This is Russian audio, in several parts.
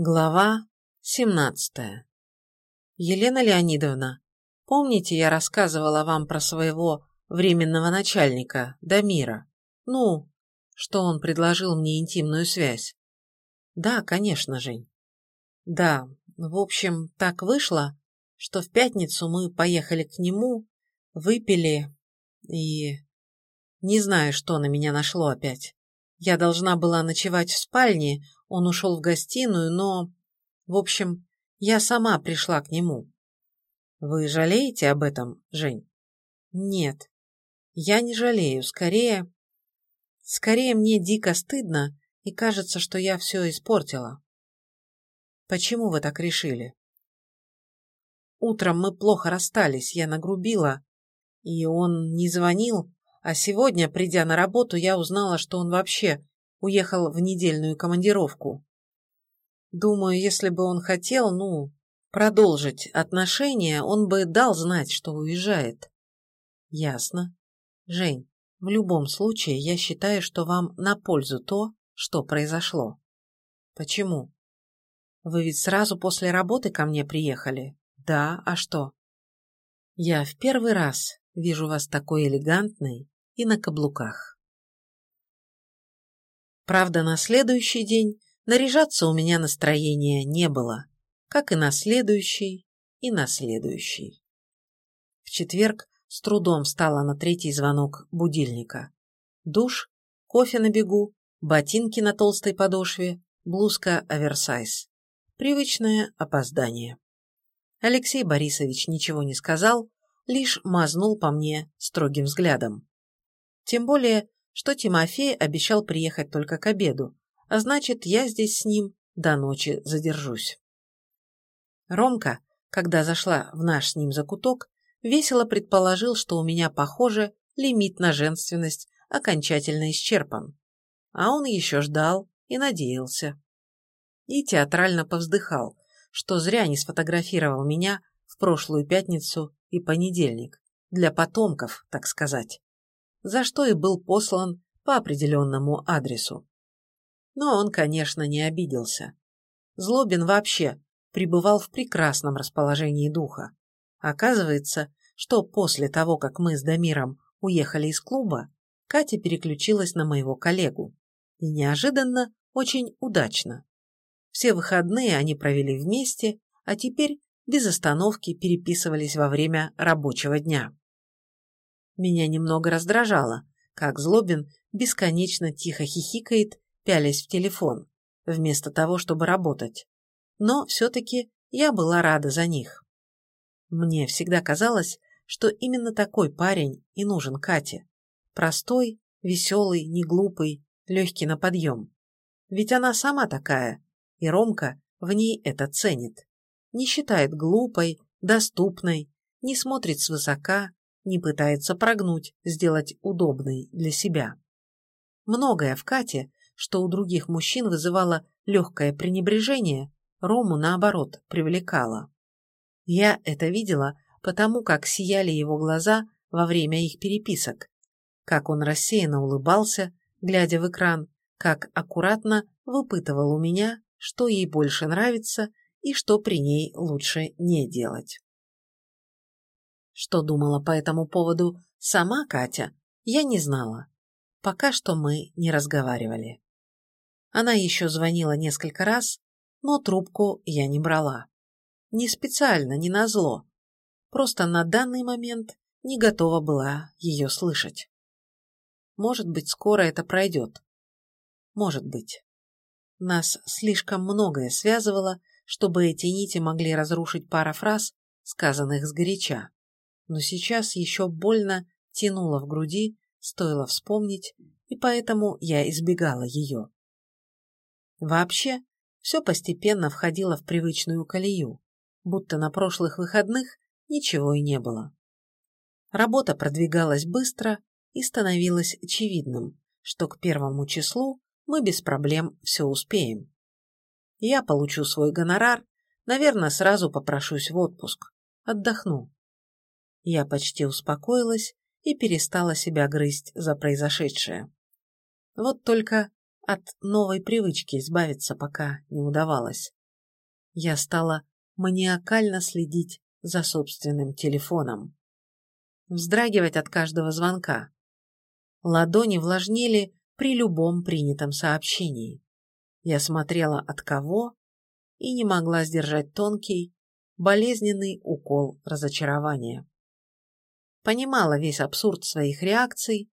Глава 17. Елена Леонидовна, помните, я рассказывала вам про своего временного начальника, Дамира? Ну, что он предложил мне интимную связь? Да, конечно, Жень. Да, в общем, так вышло, что в пятницу мы поехали к нему, выпили и... Не знаю, что на меня нашло опять. Я должна была ночевать в спальне, он ушел в гостиную, но... В общем, я сама пришла к нему. Вы жалеете об этом, Жень? Нет. Я не жалею. Скорее... Скорее мне дико стыдно, и кажется, что я все испортила. Почему вы так решили? Утром мы плохо расстались, я нагрубила, и он не звонил, а сегодня, придя на работу, я узнала, что он вообще уехал в недельную командировку. Думаю, если бы он хотел, ну, продолжить отношения, он бы дал знать, что уезжает. Ясно. Жень, в любом случае, я считаю, что вам на пользу то, что произошло. Почему? Вы ведь сразу после работы ко мне приехали? Да, а что? Я в первый раз вижу вас такой элегантной и на каблуках. Правда, на следующий день наряжаться у меня настроения не было, как и на следующий, и на следующий. В четверг с трудом встала на третий звонок будильника. Душ, кофе на бегу, ботинки на толстой подошве, блузка оверсайз. Привычное опоздание. Алексей Борисович ничего не сказал, лишь мазнул по мне строгим взглядом. Тем более, что Тимофей обещал приехать только к обеду, а значит, я здесь с ним до ночи задержусь. Ромка, когда зашла в наш с ним закуток, весело предположил, что у меня, похоже, лимит на женственность окончательно исчерпан. А он еще ждал и надеялся. И театрально повздыхал, что зря не сфотографировал меня в прошлую пятницу и понедельник, для потомков, так сказать за что и был послан по определенному адресу. Но он, конечно, не обиделся. Злобин вообще пребывал в прекрасном расположении духа. Оказывается, что после того, как мы с Дамиром уехали из клуба, Катя переключилась на моего коллегу. И неожиданно, очень удачно. Все выходные они провели вместе, а теперь без остановки переписывались во время рабочего дня. Меня немного раздражало, как Злобин бесконечно тихо хихикает, пялясь в телефон, вместо того, чтобы работать. Но все-таки я была рада за них. Мне всегда казалось, что именно такой парень и нужен Кате. Простой, веселый, неглупый, легкий на подъем. Ведь она сама такая, и Ромка в ней это ценит. Не считает глупой, доступной, не смотрит свысока, не пытается прогнуть, сделать удобной для себя. Многое в Кате, что у других мужчин вызывало легкое пренебрежение, Рому, наоборот, привлекало. Я это видела, потому как сияли его глаза во время их переписок, как он рассеянно улыбался, глядя в экран, как аккуратно выпытывал у меня, что ей больше нравится и что при ней лучше не делать. Что думала по этому поводу сама Катя, я не знала. Пока что мы не разговаривали. Она еще звонила несколько раз, но трубку я не брала. Не специально, не назло. Просто на данный момент не готова была ее слышать. Может быть, скоро это пройдет. Может быть. Нас слишком многое связывало, чтобы эти нити могли разрушить пара фраз, сказанных сгоряча но сейчас еще больно тянуло в груди, стоило вспомнить, и поэтому я избегала ее. Вообще, все постепенно входило в привычную колею, будто на прошлых выходных ничего и не было. Работа продвигалась быстро и становилось очевидным, что к первому числу мы без проблем все успеем. Я получу свой гонорар, наверное, сразу попрошусь в отпуск. Отдохну. Я почти успокоилась и перестала себя грызть за произошедшее. Вот только от новой привычки избавиться пока не удавалось. Я стала маниакально следить за собственным телефоном. Вздрагивать от каждого звонка. Ладони влажнели при любом принятом сообщении. Я смотрела от кого и не могла сдержать тонкий, болезненный укол разочарования. Понимала весь абсурд своих реакций,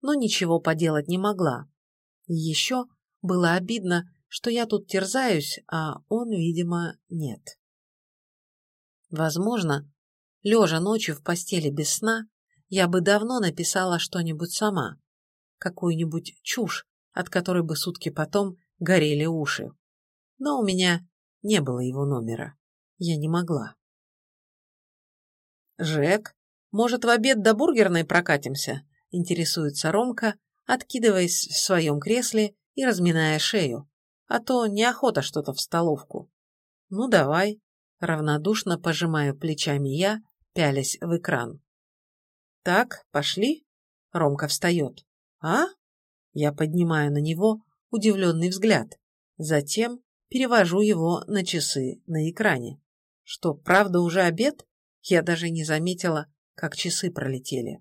но ничего поделать не могла. Еще было обидно, что я тут терзаюсь, а он, видимо, нет. Возможно, лежа ночью в постели без сна, я бы давно написала что-нибудь сама, какую-нибудь чушь, от которой бы сутки потом горели уши. Но у меня не было его номера. Я не могла. «Жек, может, в обед до бургерной прокатимся?» – интересуется Ромка, откидываясь в своем кресле и разминая шею. «А то неохота что-то в столовку». «Ну, давай», – равнодушно пожимаю плечами я, пялясь в экран. «Так, пошли?» – Ромка встает. «А?» Я поднимаю на него удивленный взгляд. Затем перевожу его на часы на экране. Что, правда уже обед? Я даже не заметила, как часы пролетели.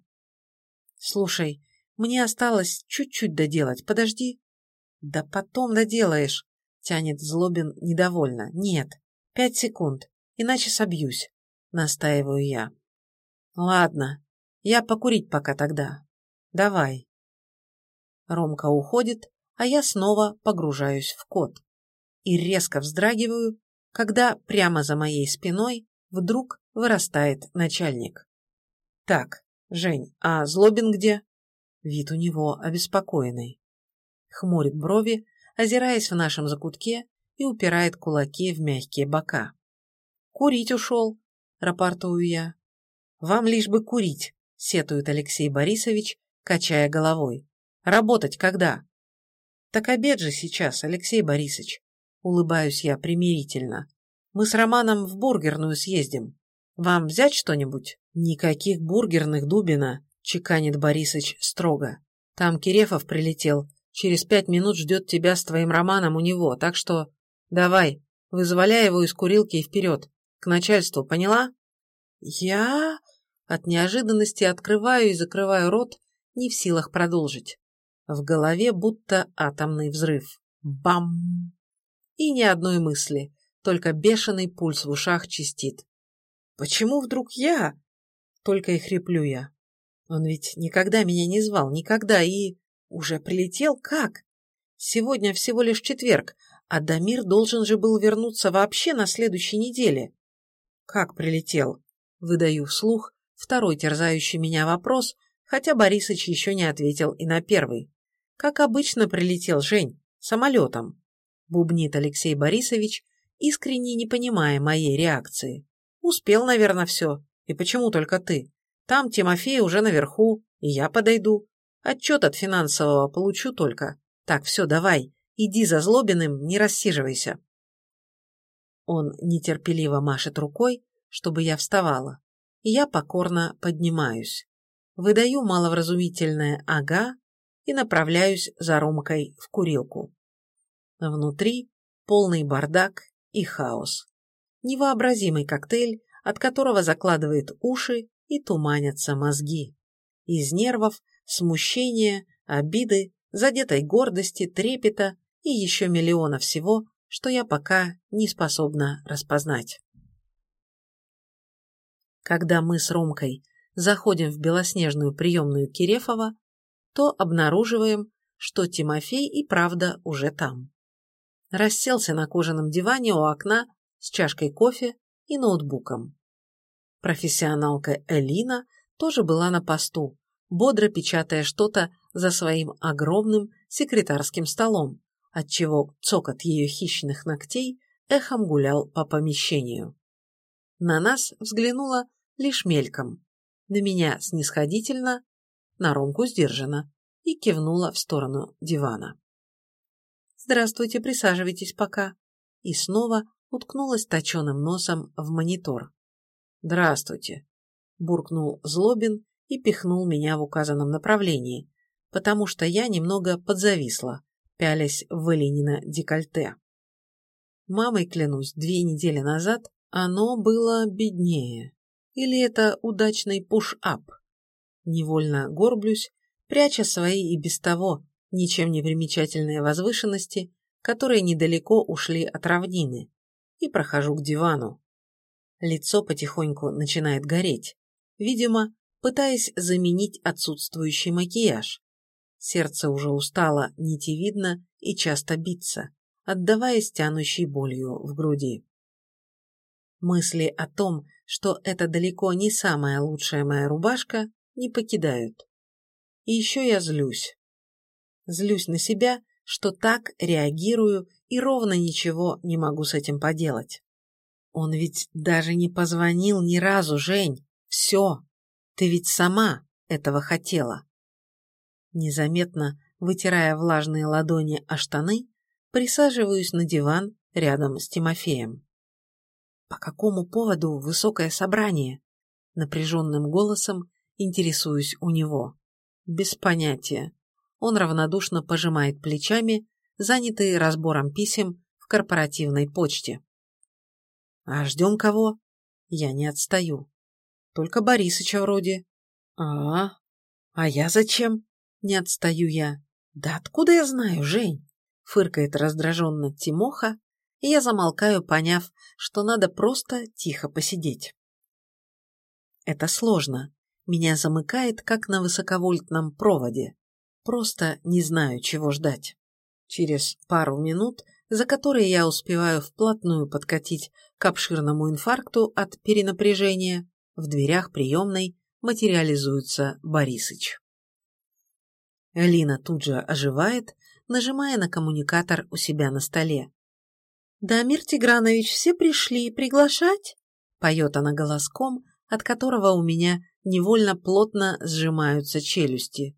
Слушай, мне осталось чуть-чуть доделать, подожди. Да потом доделаешь, тянет Злобин недовольно. Нет, пять секунд, иначе собьюсь, настаиваю я. Ладно, я покурить пока тогда. Давай. Ромка уходит, а я снова погружаюсь в код. И резко вздрагиваю, когда прямо за моей спиной вдруг вырастает начальник. Так, Жень, а Злобин где? Вид у него обеспокоенный. Хмурит брови, озираясь в нашем закутке и упирает кулаки в мягкие бока. Курить ушел, рапортую я. Вам лишь бы курить, сетует Алексей Борисович, качая головой. Работать когда? Так обед же сейчас, Алексей Борисович. Улыбаюсь я примирительно. Мы с Романом в бургерную съездим. Вам взять что-нибудь? Никаких бургерных, Дубина, чеканит Борисыч строго. Там Кирефов прилетел. Через пять минут ждет тебя с твоим Романом у него, так что давай, вызволяй его из курилки и вперед. К начальству, поняла? Я от неожиданности открываю и закрываю рот, не в силах продолжить. В голове будто атомный взрыв. Бам! И ни одной мысли, только бешеный пульс в ушах чистит. Почему вдруг я? Только и хриплю я. Он ведь никогда меня не звал, никогда, и... Уже прилетел? Как? Сегодня всего лишь четверг, а Дамир должен же был вернуться вообще на следующей неделе. Как прилетел? Выдаю вслух второй терзающий меня вопрос, хотя Борисыч еще не ответил и на первый. Как обычно прилетел Жень, самолетом. Бубнит Алексей Борисович, искренне не понимая моей реакции. Успел, наверное, все. И почему только ты? Там Тимофей уже наверху, и я подойду. Отчет от финансового получу только. Так, все, давай, иди за Злобиным, не рассиживайся. Он нетерпеливо машет рукой, чтобы я вставала, и я покорно поднимаюсь. Выдаю маловразумительное «ага» и направляюсь за Ромкой в курилку. Внутри полный бардак и хаос. Невообразимый коктейль, от которого закладывает уши и туманятся мозги. Из нервов, смущения, обиды, задетой гордости, трепета и еще миллиона всего, что я пока не способна распознать. Когда мы с Ромкой заходим в белоснежную приемную Кирефова, то обнаруживаем, что Тимофей и правда уже там. Расселся на кожаном диване у окна с чашкой кофе и ноутбуком. Профессионалка Элина тоже была на посту, бодро печатая что-то за своим огромным секретарским столом, отчего цокот ее хищных ногтей эхом гулял по помещению. На нас взглянула лишь мельком, на меня снисходительно, на Ромку сдержанно и кивнула в сторону дивана. «Здравствуйте, присаживайтесь пока», и снова уткнулась точеным носом в монитор. «Здравствуйте», – буркнул Злобин и пихнул меня в указанном направлении, потому что я немного подзависла, пялясь в Эленина декольте. Мамой, клянусь, две недели назад оно было беднее. Или это удачный пуш-ап? Невольно горблюсь, пряча свои и без того ничем не примечательные возвышенности, которые недалеко ушли от равнины, и прохожу к дивану. Лицо потихоньку начинает гореть, видимо, пытаясь заменить отсутствующий макияж. Сердце уже устало нитевидно и часто биться, отдаваясь тянущей болью в груди. Мысли о том, что это далеко не самая лучшая моя рубашка, не покидают. И еще я злюсь. Злюсь на себя, что так реагирую и ровно ничего не могу с этим поделать. Он ведь даже не позвонил ни разу, Жень. Все. Ты ведь сама этого хотела. Незаметно, вытирая влажные ладони о штаны, присаживаюсь на диван рядом с Тимофеем. «По какому поводу высокое собрание?» Напряженным голосом интересуюсь у него. Без понятия. Он равнодушно пожимает плечами, занятый разбором писем в корпоративной почте. «А ждем кого?» Я не отстаю. «Только Борисыча вроде». «А, а я зачем?» Не отстаю я. «Да откуда я знаю, Жень?» Фыркает раздраженно Тимоха, и я замолкаю, поняв, что надо просто тихо посидеть. Это сложно. Меня замыкает, как на высоковольтном проводе. Просто не знаю, чего ждать. Через пару минут, за которые я успеваю вплотную подкатить к обширному инфаркту от перенапряжения, в дверях приемной материализуется Борисыч. Лина тут же оживает, нажимая на коммуникатор у себя на столе. «Дамир Тигранович, все пришли приглашать?» — поет она голоском, от которого у меня невольно плотно сжимаются челюсти.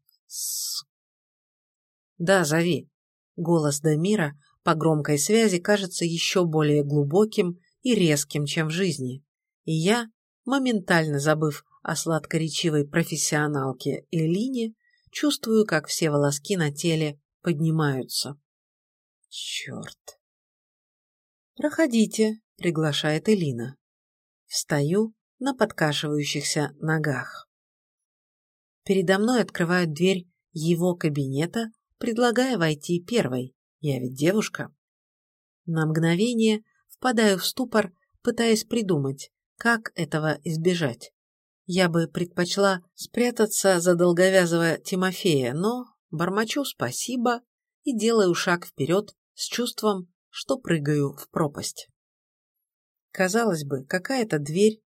«Да, зови». Голос Дамира по громкой связи кажется еще более глубоким и резким, чем в жизни. И я, моментально забыв о сладкоречивой профессионалке Элине, чувствую, как все волоски на теле поднимаются. Черт. «Проходите», — приглашает Элина. Встаю на подкашивающихся ногах. Передо мной открывают дверь его кабинета, предлагая войти первой. Я ведь девушка. На мгновение впадаю в ступор, пытаясь придумать, как этого избежать. Я бы предпочла спрятаться за долговязого Тимофея, но бормочу спасибо и делаю шаг вперед с чувством, что прыгаю в пропасть. Казалось бы, какая-то дверь,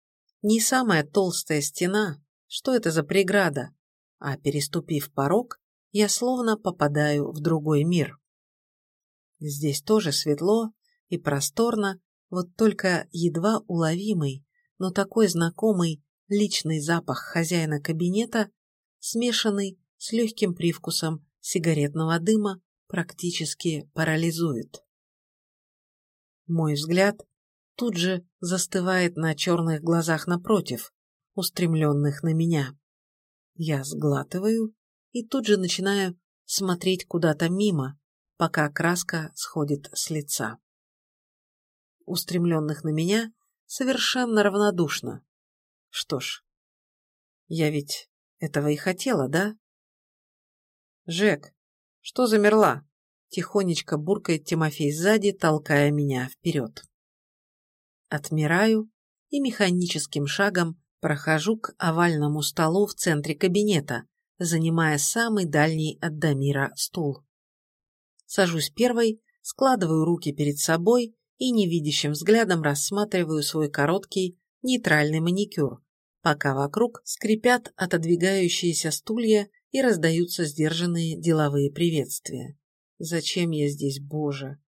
не самая толстая стена, что это за преграда, а переступив порог, я словно попадаю в другой мир. Здесь тоже светло и просторно, вот только едва уловимый, но такой знакомый личный запах хозяина кабинета, смешанный с легким привкусом сигаретного дыма, практически парализует. Мой взгляд тут же застывает на черных глазах напротив, устремленных на меня. Я сглатываю и тут же начинаю смотреть куда-то мимо, пока краска сходит с лица. Устремленных на меня совершенно равнодушно. Что ж, я ведь этого и хотела, да? Жек, что замерла? Тихонечко буркает Тимофей сзади, толкая меня вперед. Отмираю и механическим шагом прохожу к овальному столу в центре кабинета, занимая самый дальний от Дамира стул. Сажусь первой, складываю руки перед собой и невидящим взглядом рассматриваю свой короткий нейтральный маникюр, пока вокруг скрипят отодвигающиеся стулья и раздаются сдержанные деловые приветствия. Зачем я здесь, Боже?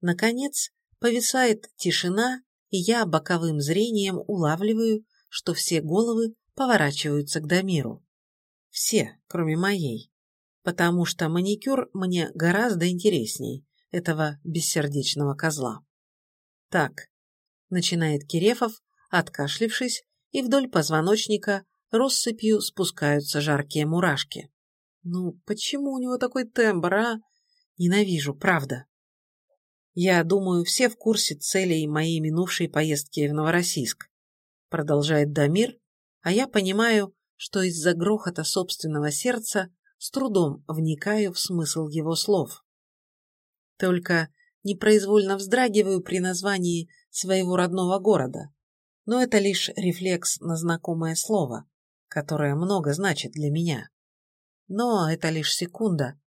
Наконец, повисает тишина, и я боковым зрением улавливаю, что все головы поворачиваются к Дамиру. Все, кроме моей. Потому что маникюр мне гораздо интересней этого бессердечного козла. Так, начинает Кирефов, откашлившись, и вдоль позвоночника россыпью спускаются жаркие мурашки. Ну, почему у него такой тембр, а? Ненавижу, правда. Я думаю, все в курсе целей моей минувшей поездки в Новороссийск. Продолжает Дамир, а я понимаю, что из-за грохота собственного сердца с трудом вникаю в смысл его слов. Только непроизвольно вздрагиваю при названии своего родного города, но это лишь рефлекс на знакомое слово, которое много значит для меня. Но это лишь секунда,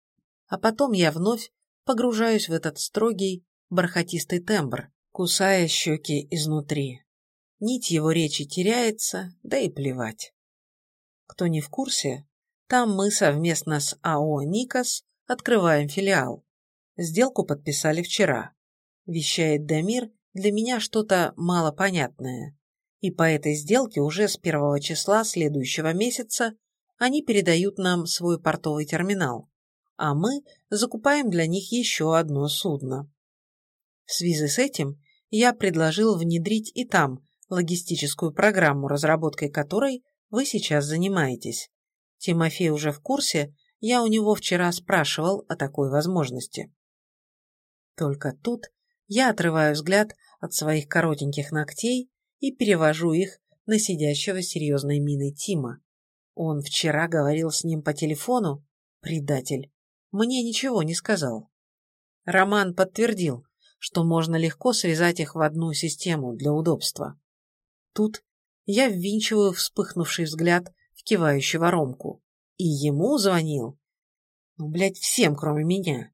а потом я вновь погружаюсь в этот строгий, бархатистый тембр, кусая щеки изнутри. Нить его речи теряется, да и плевать. Кто не в курсе, там мы совместно с АО «Никос» открываем филиал. Сделку подписали вчера. Вещает Дамир для меня что-то малопонятное. И по этой сделке уже с первого числа следующего месяца они передают нам свой портовый терминал, а мы закупаем для них еще одно судно. В связи с этим я предложил внедрить и там логистическую программу, разработкой которой вы сейчас занимаетесь. Тимофей уже в курсе, я у него вчера спрашивал о такой возможности. Только тут я отрываю взгляд от своих коротеньких ногтей и перевожу их на сидящего серьезной миной Тима. Он вчера говорил с ним по телефону, предатель. Мне ничего не сказал. Роман подтвердил, что можно легко связать их в одну систему для удобства. Тут я ввинчиваю вспыхнувший взгляд в кивающего Ромку. И ему звонил. Ну, блядь, всем, кроме меня.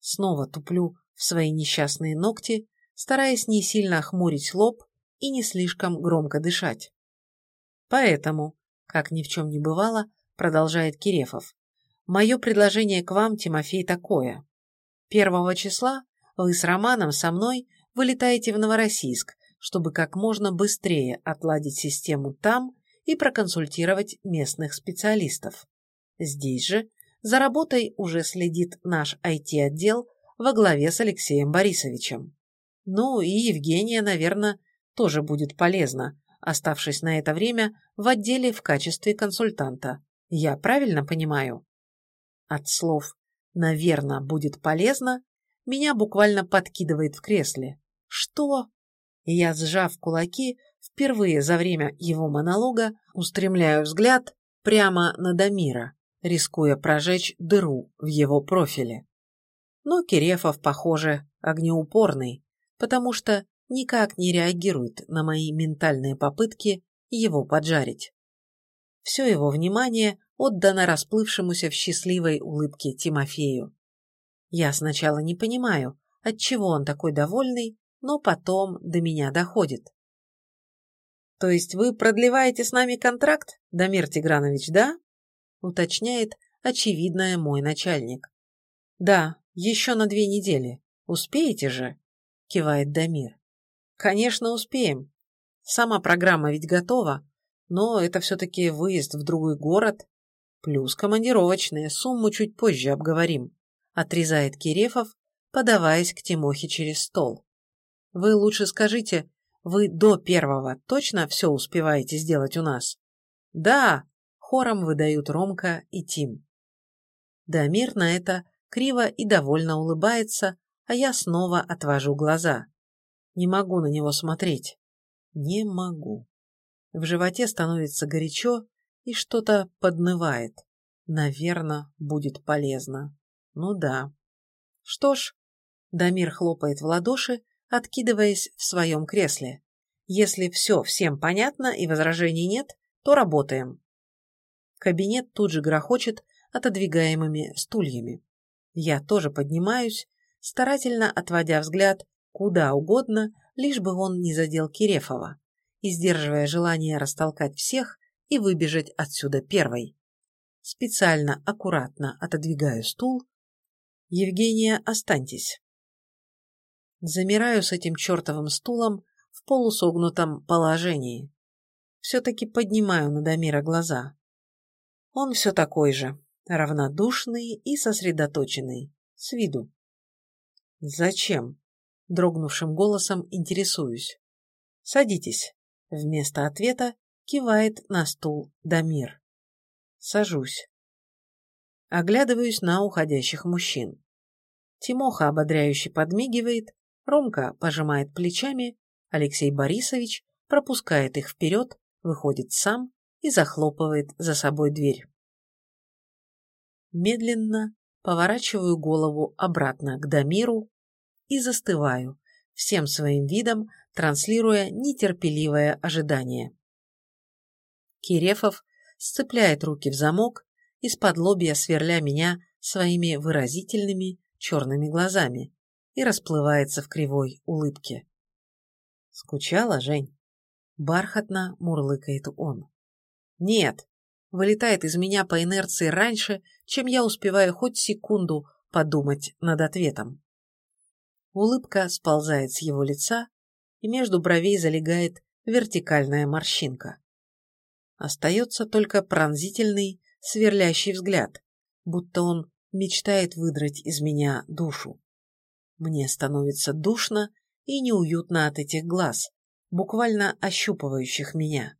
Снова туплю в свои несчастные ногти, стараясь не сильно охмурить лоб и не слишком громко дышать. Поэтому, как ни в чем не бывало, продолжает Кирефов, мое предложение к вам, Тимофей, такое. Первого числа вы с Романом со мной вылетаете в Новороссийск, чтобы как можно быстрее отладить систему там и проконсультировать местных специалистов. Здесь же за работой уже следит наш IT-отдел во главе с Алексеем Борисовичем. Ну и Евгения, наверное, тоже будет полезна, оставшись на это время в отделе в качестве консультанта. Я правильно понимаю? От слов «наверно будет полезно» меня буквально подкидывает в кресле. Что? Я, сжав кулаки, впервые за время его монолога устремляю взгляд прямо на Дамира, рискуя прожечь дыру в его профиле. Но Кирефов, похоже, огнеупорный, потому что никак не реагирует на мои ментальные попытки его поджарить. Все его внимание отдано расплывшемуся в счастливой улыбке Тимофею. Я сначала не понимаю, отчего он такой довольный, но потом до меня доходит. «То есть вы продлеваете с нами контракт, Дамир Тигранович, да?» уточняет очевидное мой начальник. «Да, еще на две недели. Успеете же?» кивает Дамир. «Конечно, успеем. Сама программа ведь готова, но это все-таки выезд в другой город. Плюс командировочные, сумму чуть позже обговорим», отрезает Кирефов, подаваясь к Тимохе через стол. Вы лучше скажите, вы до первого точно все успеваете сделать у нас? Да, хором выдают Ромка и Тим. Дамир на это криво и довольно улыбается, а я снова отвожу глаза. Не могу на него смотреть. Не могу. В животе становится горячо и что-то поднывает. Наверное, будет полезно. Ну да. Что ж, Дамир хлопает в ладоши, откидываясь в своем кресле. Если все всем понятно и возражений нет, то работаем. Кабинет тут же грохочет отодвигаемыми стульями. Я тоже поднимаюсь, старательно отводя взгляд куда угодно, лишь бы он не задел Кирефова, и сдерживая желание растолкать всех и выбежать отсюда первой. Специально аккуратно отодвигаю стул. «Евгения, останьтесь». Замираю с этим чертовым стулом в полусогнутом положении. Все-таки поднимаю на Дамира глаза. Он все такой же, равнодушный и сосредоточенный, с виду. «Зачем?» – дрогнувшим голосом интересуюсь. «Садитесь». Вместо ответа кивает на стул Дамир. Сажусь. Оглядываюсь на уходящих мужчин. Тимоха ободряюще подмигивает, Ромка пожимает плечами, Алексей Борисович пропускает их вперед, выходит сам и захлопывает за собой дверь. Медленно поворачиваю голову обратно к Дамиру и застываю, всем своим видом транслируя нетерпеливое ожидание. Кирефов сцепляет руки в замок, из-под лобья сверля меня своими выразительными черными глазами и расплывается в кривой улыбке. «Скучала, Жень?» Бархатно мурлыкает он. «Нет!» Вылетает из меня по инерции раньше, чем я успеваю хоть секунду подумать над ответом. Улыбка сползает с его лица, и между бровей залегает вертикальная морщинка. Остается только пронзительный, сверлящий взгляд, будто он мечтает выдрать из меня душу. Мне становится душно и неуютно от этих глаз, буквально ощупывающих меня.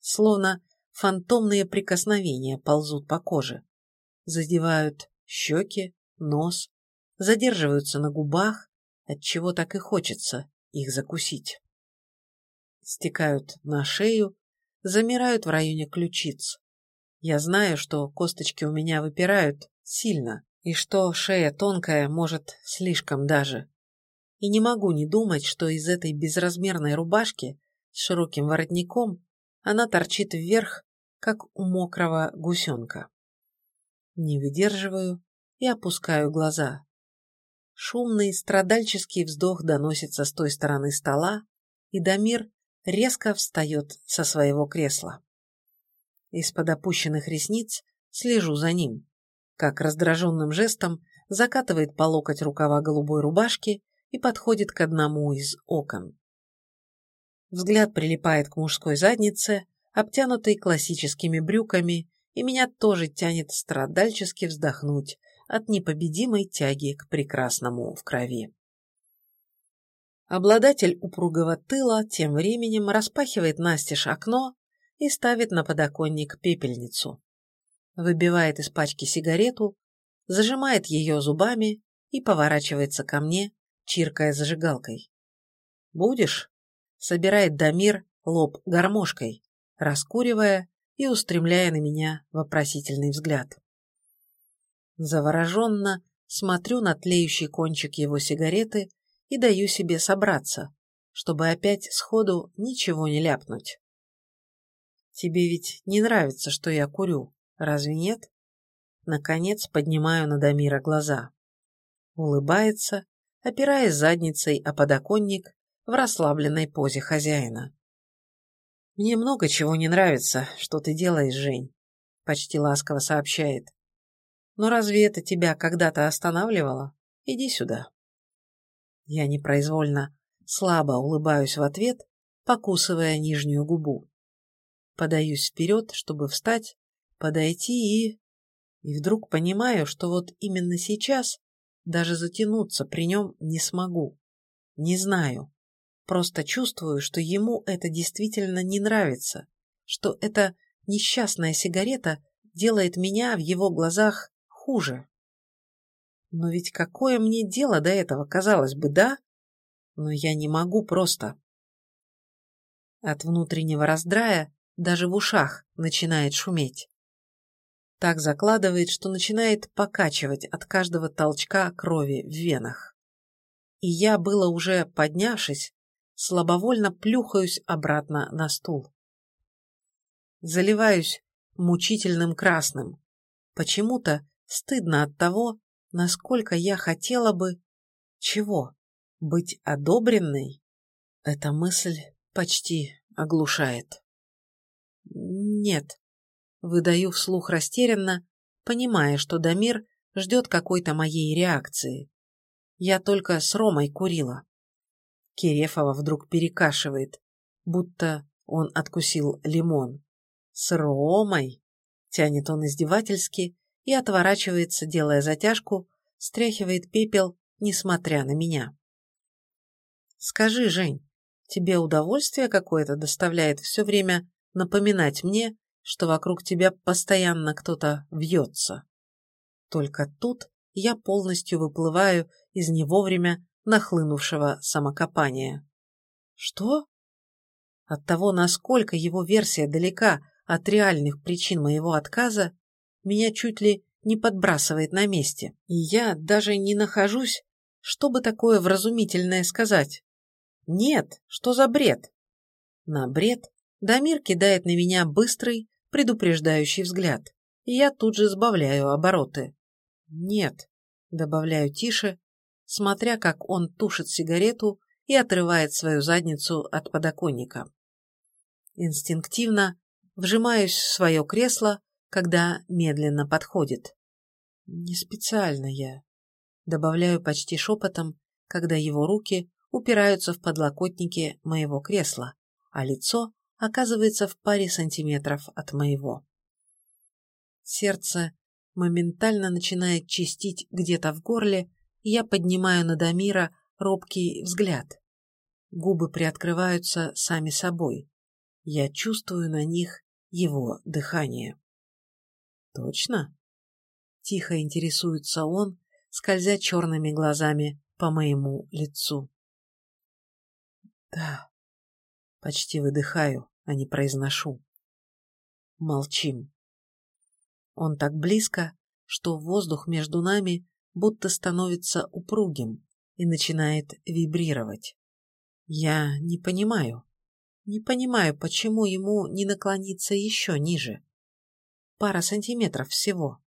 Словно фантомные прикосновения ползут по коже, задевают щеки, нос, задерживаются на губах, от чего так и хочется их закусить. Стекают на шею, замирают в районе ключиц. Я знаю, что косточки у меня выпирают сильно, и что шея тонкая, может, слишком даже. И не могу не думать, что из этой безразмерной рубашки с широким воротником она торчит вверх, как у мокрого гусенка. Не выдерживаю и опускаю глаза. Шумный страдальческий вздох доносится с той стороны стола, и Дамир резко встает со своего кресла. Из-под опущенных ресниц слежу за ним, как раздраженным жестом закатывает по локоть рукава голубой рубашки и подходит к одному из окон. Взгляд прилипает к мужской заднице, обтянутой классическими брюками, и меня тоже тянет страдальчески вздохнуть от непобедимой тяги к прекрасному в крови. Обладатель упругого тыла тем временем распахивает настежь окно и ставит на подоконник пепельницу. Выбивает из пачки сигарету, зажимает ее зубами и поворачивается ко мне, чиркая зажигалкой. «Будешь?» — собирает Дамир лоб гармошкой, раскуривая и устремляя на меня вопросительный взгляд. Завороженно смотрю на тлеющий кончик его сигареты и даю себе собраться, чтобы опять сходу ничего не ляпнуть. Тебе ведь не нравится, что я курю, разве нет? Наконец поднимаю на Дамира глаза. Улыбается, опираясь задницей о подоконник в расслабленной позе хозяина. «Мне много чего не нравится, что ты делаешь, Жень», — почти ласково сообщает. «Но разве это тебя когда-то останавливало? Иди сюда». Я непроизвольно слабо улыбаюсь в ответ, покусывая нижнюю губу. Подаюсь вперед, чтобы встать, подойти и... И вдруг понимаю, что вот именно сейчас даже затянуться при нем не смогу. Не знаю. Просто чувствую, что ему это действительно не нравится, что эта несчастная сигарета делает меня в его глазах хуже. Но ведь какое мне дело до этого, казалось бы, да? Но я не могу просто. От внутреннего раздрая даже в ушах начинает шуметь. Так закладывает, что начинает покачивать от каждого толчка крови в венах. И я, было уже поднявшись, слабовольно плюхаюсь обратно на стул. Заливаюсь мучительным красным. Почему-то стыдно от того, насколько я хотела бы... Чего? Быть одобренной? Эта мысль почти оглушает. Нет. Выдаю вслух растерянно, понимая, что Дамир ждет какой-то моей реакции. Я только с Ромой курила. Кирефова вдруг перекашивает, будто он откусил лимон. «С Ромой?» — тянет он издевательски и отворачивается, делая затяжку, стряхивает пепел, несмотря на меня. «Скажи, Жень, тебе удовольствие какое-то доставляет все время напоминать мне, что вокруг тебя постоянно кто-то вьется?» Только тут я полностью выплываю из не вовремя нахлынувшего самокопания. Что? От того, насколько его версия далека от реальных причин моего отказа, меня чуть ли не подбрасывает на месте. И я даже не нахожусь, чтобы такое вразумительное сказать. Нет, что за бред? На бред Дамир кидает на меня быстрый, предупреждающий взгляд, и я тут же сбавляю обороты. Нет, добавляю тише, смотря как он тушит сигарету и отрывает свою задницу от подоконника. Инстинктивно вжимаюсь в свое кресло, когда медленно подходит. Не специально я. Добавляю почти шепотом, когда его руки упираются в подлокотники моего кресла, а лицо оказывается в паре сантиметров от моего. Сердце моментально начинает чистить где-то в горле, и я поднимаю на Дамира робкий взгляд. Губы приоткрываются сами собой. Я чувствую на них его дыхание. «Точно?» Тихо интересуется он, скользя черными глазами по моему лицу. «Да». Почти выдыхаю, а не произношу. Молчим. Он так близко, что воздух между нами будто становится упругим и начинает вибрировать. Я не понимаю. Не понимаю, почему ему не наклониться еще ниже. Пара сантиметров всего.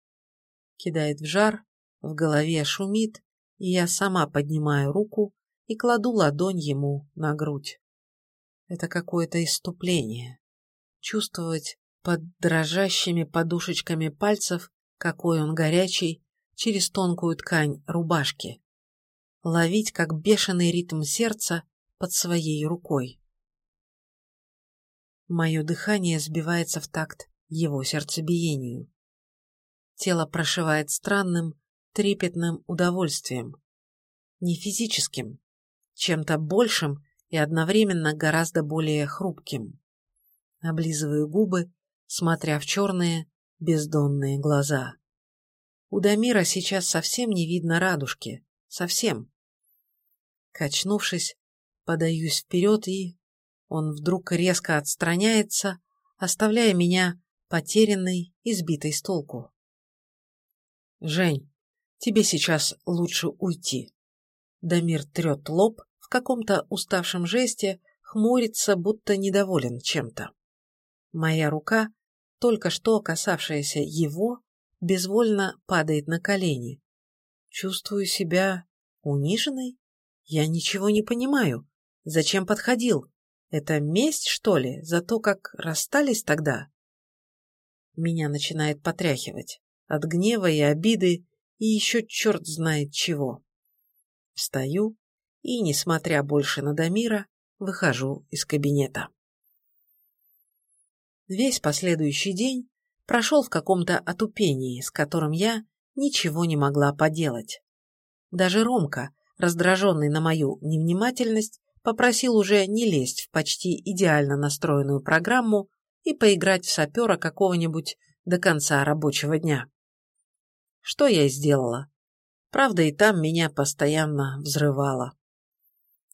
Кидает в жар, в голове шумит, и я сама поднимаю руку и кладу ладонь ему на грудь. Это какое-то иступление. Чувствовать под дрожащими подушечками пальцев, какой он горячий, через тонкую ткань рубашки. Ловить, как бешеный ритм сердца, под своей рукой. Мое дыхание сбивается в такт его сердцебиению. Тело прошивает странным, трепетным удовольствием. Не физическим, чем-то большим и одновременно гораздо более хрупким. Облизываю губы, смотря в черные, бездонные глаза. У Дамира сейчас совсем не видно радужки. Совсем. Качнувшись, подаюсь вперед и... Он вдруг резко отстраняется, оставляя меня потерянной и сбитой с толку. «Жень, тебе сейчас лучше уйти». Дамир трет лоб в каком-то уставшем жесте, хмурится, будто недоволен чем-то. Моя рука, только что касавшаяся его, безвольно падает на колени. Чувствую себя униженной? Я ничего не понимаю. Зачем подходил? Это месть, что ли, за то, как расстались тогда? Меня начинает потряхивать. От гнева и обиды, и еще черт знает чего. Встаю и, несмотря больше на Дамира, выхожу из кабинета. Весь последующий день прошел в каком-то отупении, с которым я ничего не могла поделать. Даже Ромка, раздраженный на мою невнимательность, попросил уже не лезть в почти идеально настроенную программу и поиграть в сапера какого-нибудь до конца рабочего дня. Что я и сделала. Правда, и там меня постоянно взрывало.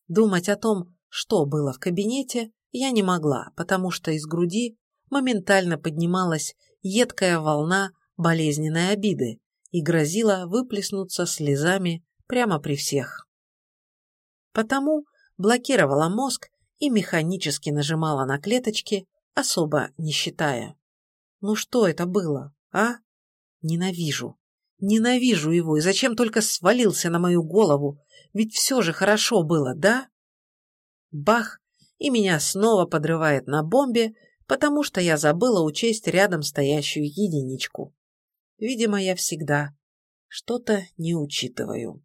Думать о том, что было в кабинете, я не могла, потому что из груди моментально поднималась едкая волна болезненной обиды и грозила выплеснуться слезами прямо при всех. Потому блокировала мозг и механически нажимала на клеточки, особо не считая. Ну что это было, а? Ненавижу. Ненавижу его, и зачем только свалился на мою голову? Ведь все же хорошо было, да? Бах, и меня снова подрывает на бомбе, потому что я забыла учесть рядом стоящую единичку. Видимо, я всегда что-то не учитываю.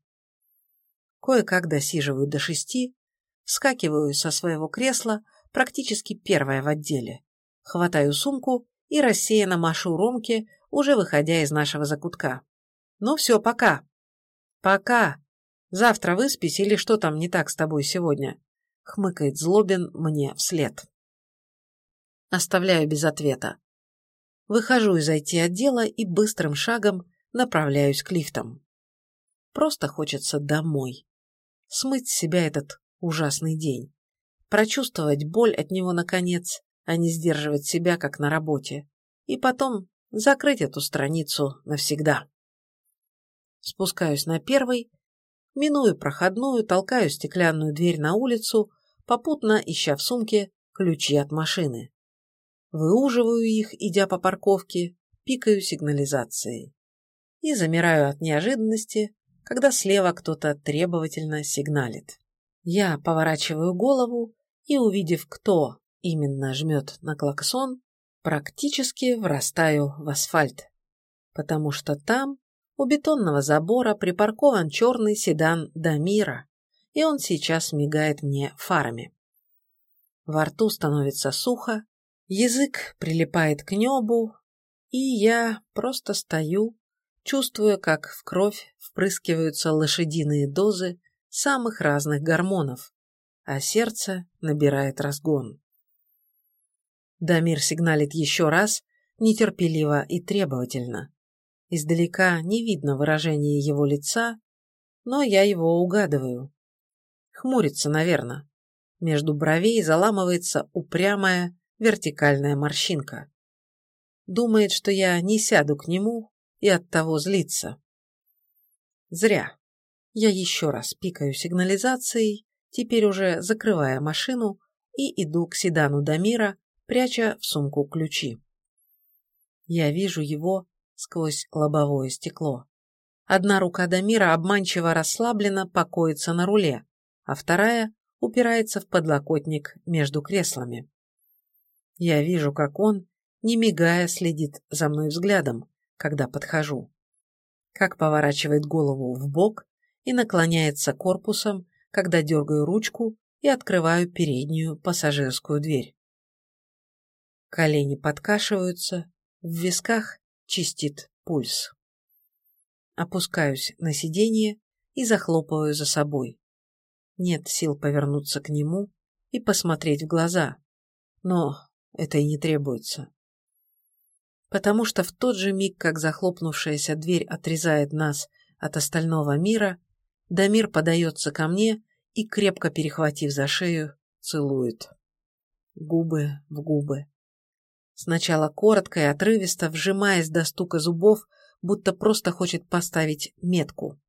Кое-как досиживаю до шести, вскакиваю со своего кресла, практически первая в отделе, хватаю сумку и рассеянно машу Ромке, уже выходя из нашего закутка. «Ну все, пока». «Пока. Завтра выспись или что там не так с тобой сегодня?» — хмыкает Злобин мне вслед. Оставляю без ответа. Выхожу из IT-отдела и быстрым шагом направляюсь к лифтам. Просто хочется домой. Смыть с себя этот ужасный день. Прочувствовать боль от него наконец, а не сдерживать себя, как на работе. И потом закрыть эту страницу навсегда. Спускаюсь на первый, миную проходную, толкаю стеклянную дверь на улицу, попутно ища в сумке ключи от машины. Выуживаю их, идя по парковке, пикаю сигнализацией. И замираю от неожиданности, когда слева кто-то требовательно сигналит. Я поворачиваю голову и, увидев, кто именно жмет на клаксон, практически врастаю в асфальт, потому что там у бетонного забора припаркован черный седан Дамира, и он сейчас мигает мне фарами. Во рту становится сухо, язык прилипает к небу, и я просто стою, чувствуя, как в кровь впрыскиваются лошадиные дозы самых разных гормонов, а сердце набирает разгон. Дамир сигналит еще раз, нетерпеливо и требовательно. Издалека не видно выражения его лица, но я его угадываю. Хмурится, наверное. Между бровей заламывается упрямая вертикальная морщинка. Думает, что я не сяду к нему и оттого злится. Зря. Я еще раз пикаю сигнализацией, теперь уже закрывая машину, и иду к седану Дамира, пряча в сумку ключи. Я вижу его сквозь лобовое стекло. Одна рука Дамира обманчиво расслабленно покоится на руле, а вторая упирается в подлокотник между креслами. Я вижу, как он, не мигая, следит за мной взглядом, когда подхожу. Как поворачивает голову в бок и наклоняется корпусом, когда дергаю ручку и открываю переднюю пассажирскую дверь. Колени подкашиваются, в висках чистит пульс. Опускаюсь на сиденье и захлопываю за собой. Нет сил повернуться к нему и посмотреть в глаза, но это и не требуется. Потому что в тот же миг, как захлопнувшаяся дверь отрезает нас от остального мира, Дамир подается ко мне и, крепко перехватив за шею, целует. Губы в губы. Сначала коротко и отрывисто, вжимаясь до стука зубов, будто просто хочет поставить метку.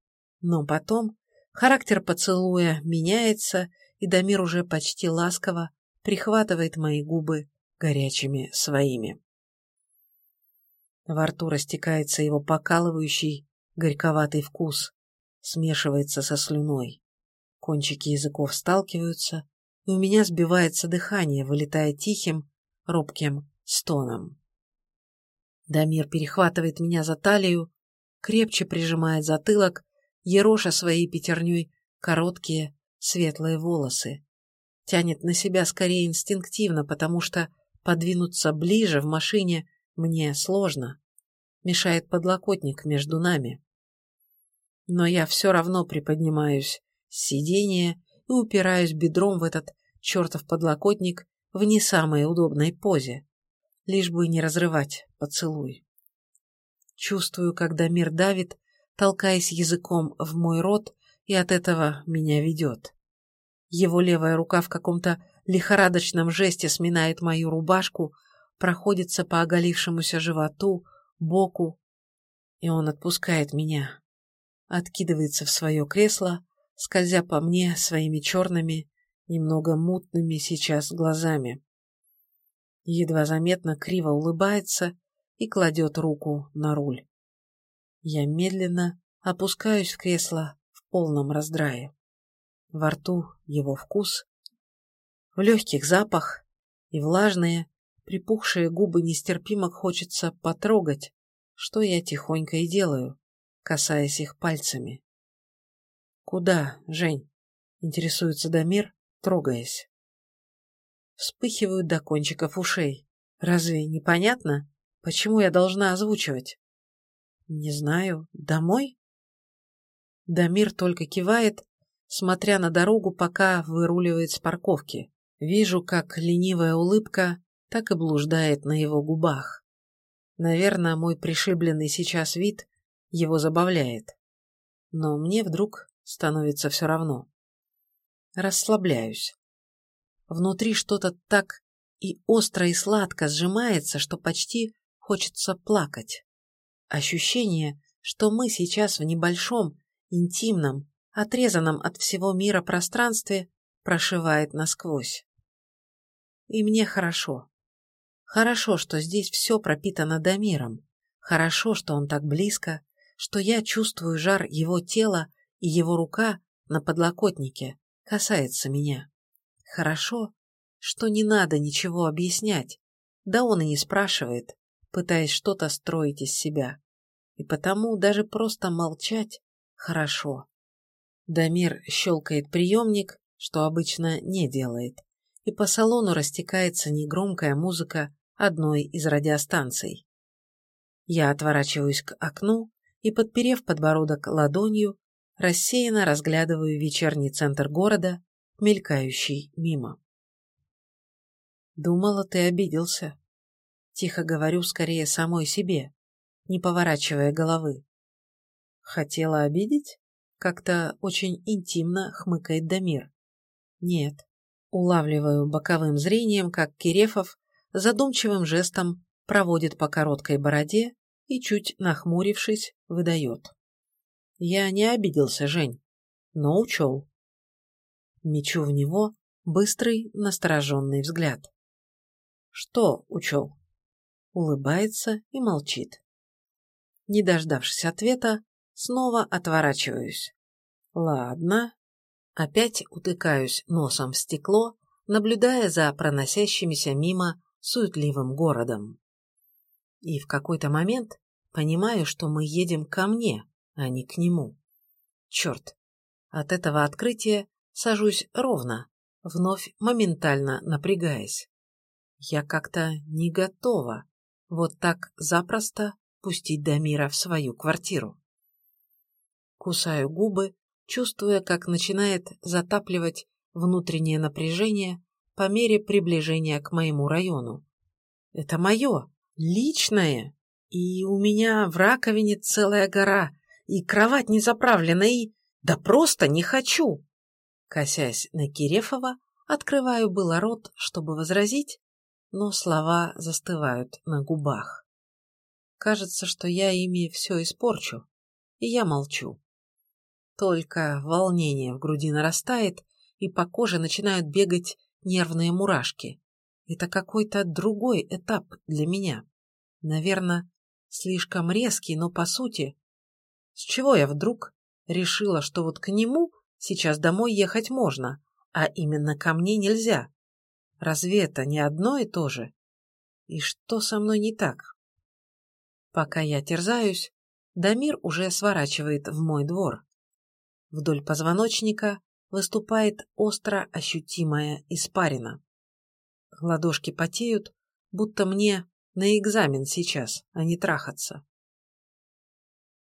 Но потом характер поцелуя меняется, и Дамир уже почти ласково прихватывает мои губы горячими своими. Во рту растекается его покалывающий, горьковатый вкус, смешивается со слюной. Кончики языков сталкиваются, и у меня сбивается дыхание, вылетая тихим, робким стоном. Дамир перехватывает меня за талию, крепче прижимает затылок, ероша своей пятерней короткие светлые волосы. Тянет на себя скорее инстинктивно, потому что подвинуться ближе в машине мне сложно. Мешает подлокотник между нами но я все равно приподнимаюсь с сиденья и упираюсь бедром в этот чертов подлокотник в не самой удобной позе, лишь бы не разрывать поцелуй. Чувствую, когда мир давит, толкаясь языком в мой рот, и от этого меня ведет. Его левая рука в каком-то лихорадочном жесте сминает мою рубашку, проходится по оголившемуся животу, боку, и он отпускает меня, откидывается в свое кресло, скользя по мне своими черными, немного мутными сейчас глазами. Едва заметно криво улыбается и кладет руку на руль. Я медленно опускаюсь в кресло в полном раздрае. Во рту его вкус, в легких запах и влажные, припухшие губы нестерпимо хочется потрогать, что я тихонько и делаю, касаясь их пальцами. «Куда, Жень?» — интересуется Дамир, трогаясь. Вспыхивают до кончиков ушей. Разве непонятно, почему я должна озвучивать? Не знаю. Домой? Дамир только кивает, смотря на дорогу, пока выруливает с парковки. Вижу, как ленивая улыбка так и блуждает на его губах. Наверное, мой пришибленный сейчас вид его забавляет. Но мне вдруг становится все равно. Расслабляюсь. Внутри что-то так и остро и сладко сжимается, что почти хочется плакать. Ощущение, что мы сейчас в небольшом, интимном, отрезанном от всего мира пространстве, прошивает насквозь. И мне хорошо. Хорошо, что здесь все пропитано Дамиром. Хорошо, что он так близко, что я чувствую жар его тела и его рука на подлокотнике касается меня. Хорошо, что не надо ничего объяснять, да он и не спрашивает, пытаясь что-то строить из себя. И потому даже просто молчать хорошо. Дамир щелкает приемник, что обычно не делает, и по салону растекается негромкая музыка одной из радиостанций. Я отворачиваюсь к окну и, подперев подбородок ладонью, рассеянно разглядываю вечерний центр города, мелькающий мимо. «Думала, ты обиделся». Тихо говорю скорее самой себе, не поворачивая головы. «Хотела обидеть?» Как-то очень интимно хмыкает Дамир. «Нет». Улавливаю боковым зрением, как Кирефов задумчивым жестом проводит по короткой бороде и, чуть нахмурившись, выдает. «Я не обиделся, Жень, но учел». Мечу в него быстрый, настороженный взгляд. Что учел? Улыбается и молчит. Не дождавшись ответа, снова отворачиваюсь. Ладно. Опять утыкаюсь носом в стекло, наблюдая за проносящимися мимо суетливым городом. И в какой-то момент понимаю, что мы едем ко мне, а не к нему. Черт, от этого открытия сажусь ровно, вновь моментально напрягаясь. Я как-то не готова вот так запросто пустить Дамира в свою квартиру. Кусаю губы, чувствуя, как начинает затапливать внутреннее напряжение по мере приближения к моему району. Это мое, личное, и у меня в раковине целая гора, и кровать не заправлена, и... Да просто не хочу! Косясь на Кирефова, открываю было рот, чтобы возразить, но слова застывают на губах. Кажется, что я ими все испорчу, и я молчу. Только волнение в груди нарастает, и по коже начинают бегать нервные мурашки. Это какой-то другой этап для меня. Наверное, слишком резкий, но по сути... С чего я вдруг решила, что вот к нему сейчас домой ехать можно, а именно ко мне нельзя? Разве это не одно и то же? И что со мной не так? Пока я терзаюсь, Дамир уже сворачивает в мой двор. Вдоль позвоночника выступает остро ощутимая испарина. Ладошки потеют, будто мне на экзамен сейчас, а не трахаться.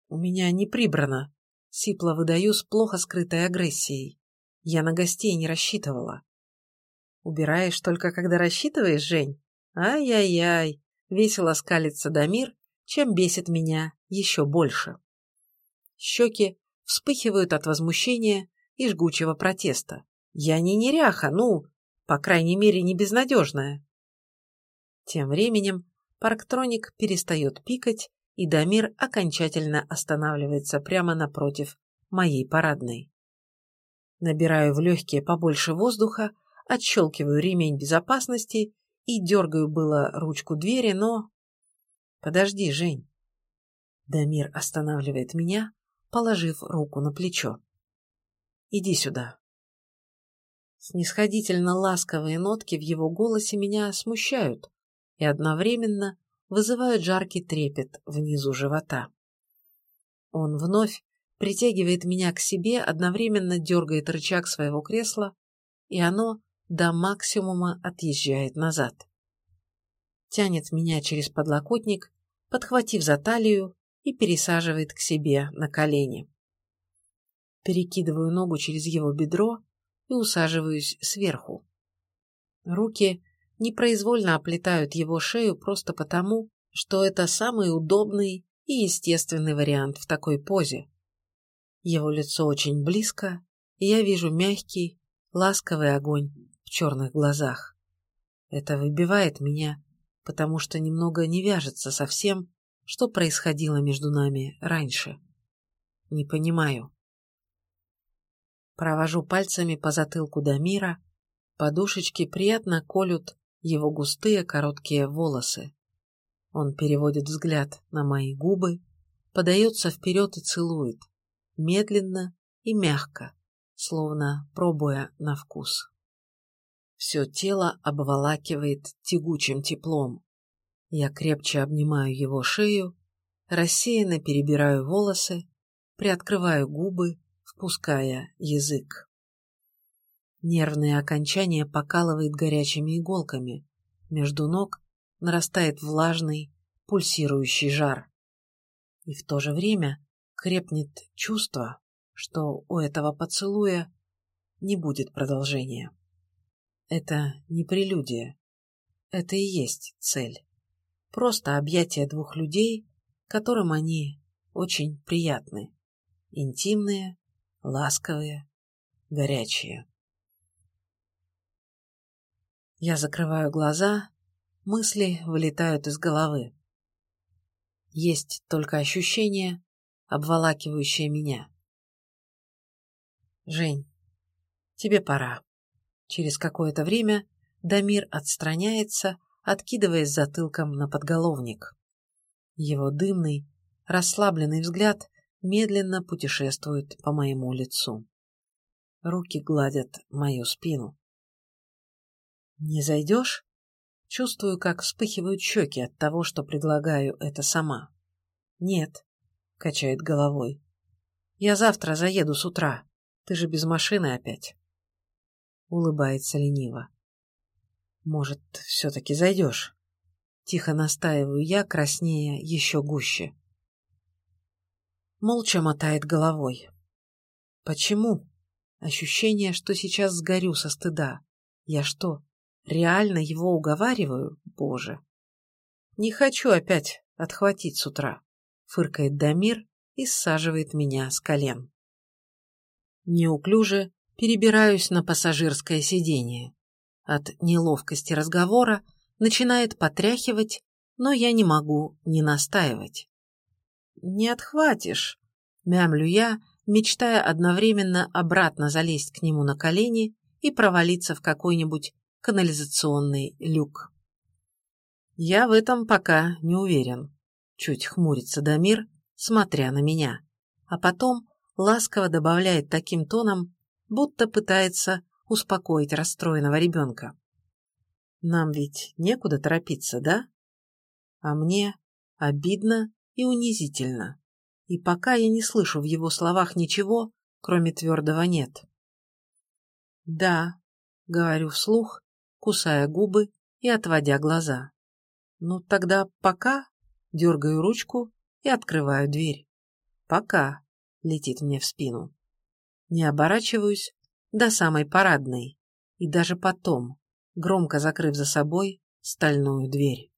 У меня не прибрано, сипло выдаю с плохо скрытой агрессией. Я на гостей не рассчитывала. Убираешь только когда рассчитываешь, Жень? Ай-яй-яй, весело скалится Дамир, чем бесит меня еще больше. Щеки вспыхивают от возмущения и жгучего протеста. Я не неряха, ну, по крайней мере, не безнадежная. Тем временем парктроник перестает пикать, и Дамир окончательно останавливается прямо напротив моей парадной. Набираю в легкие побольше воздуха, отщелкиваю ремень безопасности и дергаю было ручку двери, но... Подожди, Жень. Дамир останавливает меня, положив руку на плечо. Иди сюда. Снисходительно ласковые нотки в его голосе меня смущают и одновременно вызывают жаркий трепет внизу живота. Он вновь притягивает меня к себе, одновременно дергает рычаг своего кресла, и оно до максимума отъезжает назад. Тянет меня через подлокотник, подхватив за талию и пересаживает к себе на колени. Перекидываю ногу через его бедро и усаживаюсь сверху. Руки непроизвольно оплетают его шею просто потому, что это самый удобный и естественный вариант в такой позе. Его лицо очень близко, и я вижу мягкий, ласковый огонь в черных глазах. Это выбивает меня, потому что немного не вяжется со всем, что происходило между нами раньше. Не понимаю. Провожу пальцами по затылку Дамира, подушечки приятно колют его густые короткие волосы. Он переводит взгляд на мои губы, подается вперед и целует, медленно и мягко, словно пробуя на вкус. Все тело обволакивает тягучим теплом. Я крепче обнимаю его шею, рассеянно перебираю волосы, приоткрываю губы, впуская язык. Нервное окончание покалывает горячими иголками. Между ног нарастает влажный, пульсирующий жар. И в то же время крепнет чувство, что у этого поцелуя не будет продолжения. Это не прелюдия. Это и есть цель. Просто объятия двух людей, которым они очень приятны. Интимные, ласковые, горячие. Я закрываю глаза, мысли вылетают из головы. Есть только ощущение, обволакивающее меня. Жень, тебе пора. Через какое-то время Дамир отстраняется, откидываясь затылком на подголовник. Его дымный, расслабленный взгляд медленно путешествует по моему лицу. Руки гладят мою спину. «Не зайдешь?» Чувствую, как вспыхивают щеки от того, что предлагаю это сама. «Нет», — качает головой. «Я завтра заеду с утра. Ты же без машины опять». Улыбается лениво. «Может, все-таки зайдешь?» Тихо настаиваю я, краснея еще гуще. Молча мотает головой. «Почему?» Ощущение, что сейчас сгорю со стыда. Я что, Реально его уговариваю? Боже. Не хочу опять отхватить с утра. Фыркает Дамир и саживает меня с колен. Неуклюже перебираюсь на пассажирское сиденье. От неловкости разговора начинает потряхивать, но я не могу не настаивать. «Не отхватишь», — мямлю я, мечтая одновременно обратно залезть к нему на колени и провалиться в какой-нибудь канализационный люк. Я в этом пока не уверен. Чуть хмурится Дамир, смотря на меня, а потом ласково добавляет таким тоном, будто пытается успокоить расстроенного ребенка. Нам ведь некуда торопиться, да? А мне обидно и унизительно. И пока я не слышу в его словах ничего, кроме твердого «нет». «Да», — говорю вслух, кусая губы и отводя глаза. «Ну, тогда пока...» — дергаю ручку и открываю дверь. «Пока...» — летит мне в спину. Не оборачиваюсь до самой парадной и даже потом, громко закрыв за собой стальную дверь.